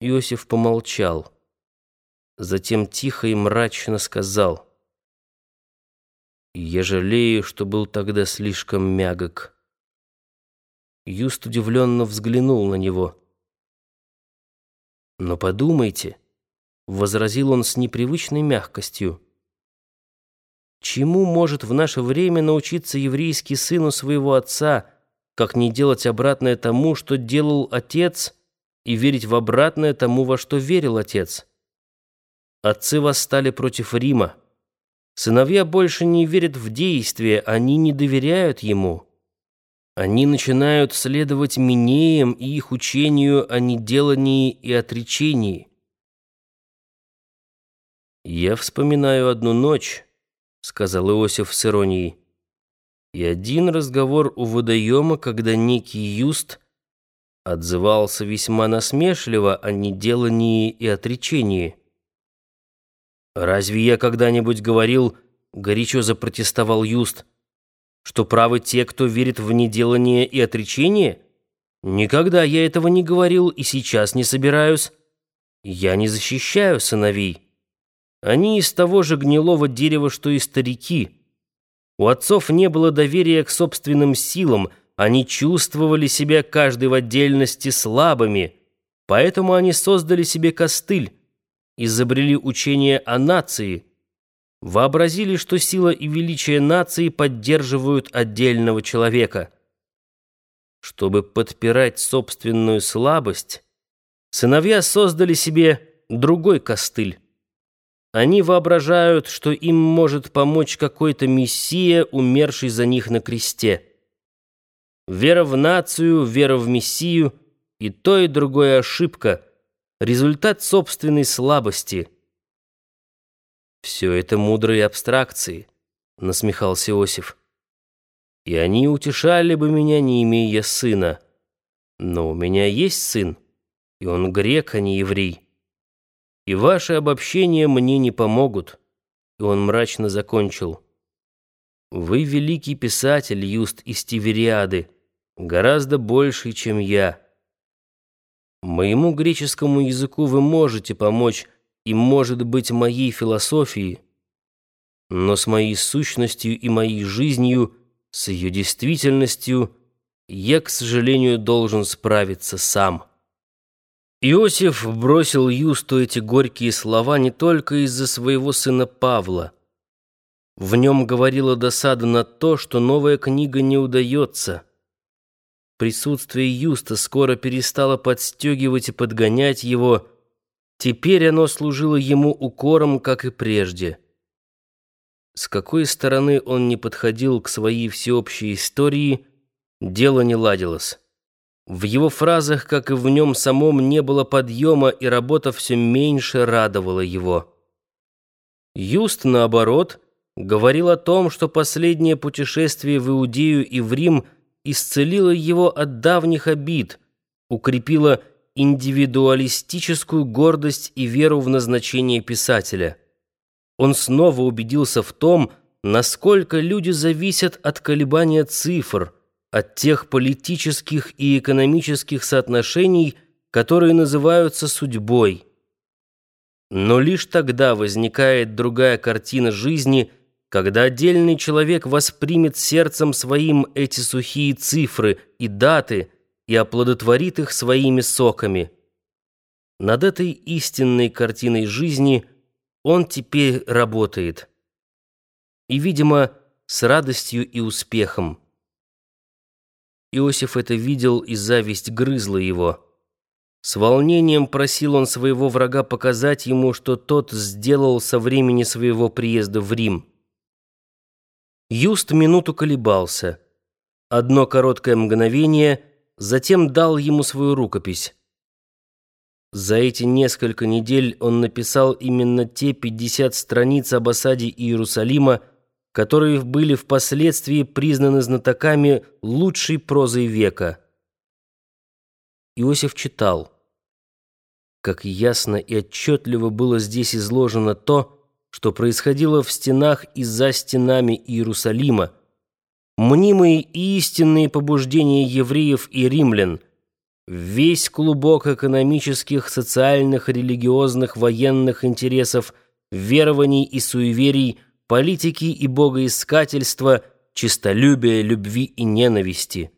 Иосиф помолчал. Затем тихо и мрачно сказал. «Я жалею, что был тогда слишком мягок». Юст удивленно взглянул на него. «Но подумайте», — возразил он с непривычной мягкостью, «чему может в наше время научиться еврейский сын у своего отца, как не делать обратное тому, что делал отец, и верить в обратное тому, во что верил отец?» Отцы восстали против Рима. Сыновья больше не верят в действие, они не доверяют ему. Они начинают следовать Минеям и их учению о неделании и отречении. «Я вспоминаю одну ночь», — сказал Иосиф с иронией, «и один разговор у водоема, когда некий Юст отзывался весьма насмешливо о неделании и отречении». «Разве я когда-нибудь говорил, — горячо запротестовал Юст, — что правы те, кто верит в неделание и отречение? Никогда я этого не говорил и сейчас не собираюсь. Я не защищаю сыновей. Они из того же гнилого дерева, что и старики. У отцов не было доверия к собственным силам, они чувствовали себя каждый в отдельности слабыми, поэтому они создали себе костыль, изобрели учение о нации, вообразили, что сила и величие нации поддерживают отдельного человека. Чтобы подпирать собственную слабость, сыновья создали себе другой костыль. Они воображают, что им может помочь какой-то мессия, умерший за них на кресте. Вера в нацию, вера в мессию — и то, и другое ошибка — результат собственной слабости. «Все это мудрые абстракции», — насмехался Иосиф. «И они утешали бы меня, не имея сына. Но у меня есть сын, и он грек, а не еврей. И ваши обобщения мне не помогут». И он мрачно закончил. «Вы великий писатель, Юст из Тивериады, гораздо больший, чем я». Моему греческому языку вы можете помочь и, может быть, моей философии, но с моей сущностью и моей жизнью, с ее действительностью, я, к сожалению, должен справиться сам». Иосиф бросил Юсту эти горькие слова не только из-за своего сына Павла. В нем говорила досада на то, что новая книга не удается – Присутствие Юста скоро перестало подстегивать и подгонять его. Теперь оно служило ему укором, как и прежде. С какой стороны он не подходил к своей всеобщей истории, дело не ладилось. В его фразах, как и в нем самом, не было подъема, и работа все меньше радовала его. Юст, наоборот, говорил о том, что последнее путешествие в Иудею и в Рим – исцелила его от давних обид, укрепила индивидуалистическую гордость и веру в назначение писателя. Он снова убедился в том, насколько люди зависят от колебания цифр, от тех политических и экономических соотношений, которые называются судьбой. Но лишь тогда возникает другая картина жизни – когда отдельный человек воспримет сердцем своим эти сухие цифры и даты и оплодотворит их своими соками. Над этой истинной картиной жизни он теперь работает. И, видимо, с радостью и успехом. Иосиф это видел, и зависть грызла его. С волнением просил он своего врага показать ему, что тот сделал со времени своего приезда в Рим. Юст минуту колебался. Одно короткое мгновение, затем дал ему свою рукопись. За эти несколько недель он написал именно те 50 страниц об осаде Иерусалима, которые были впоследствии признаны знатоками лучшей прозой века. Иосиф читал. Как ясно и отчетливо было здесь изложено то, что происходило в стенах и за стенами Иерусалима, мнимые и истинные побуждения евреев и римлян, весь клубок экономических, социальных, религиозных, военных интересов, верований и суеверий, политики и богоискательства, честолюбия, любви и ненависти –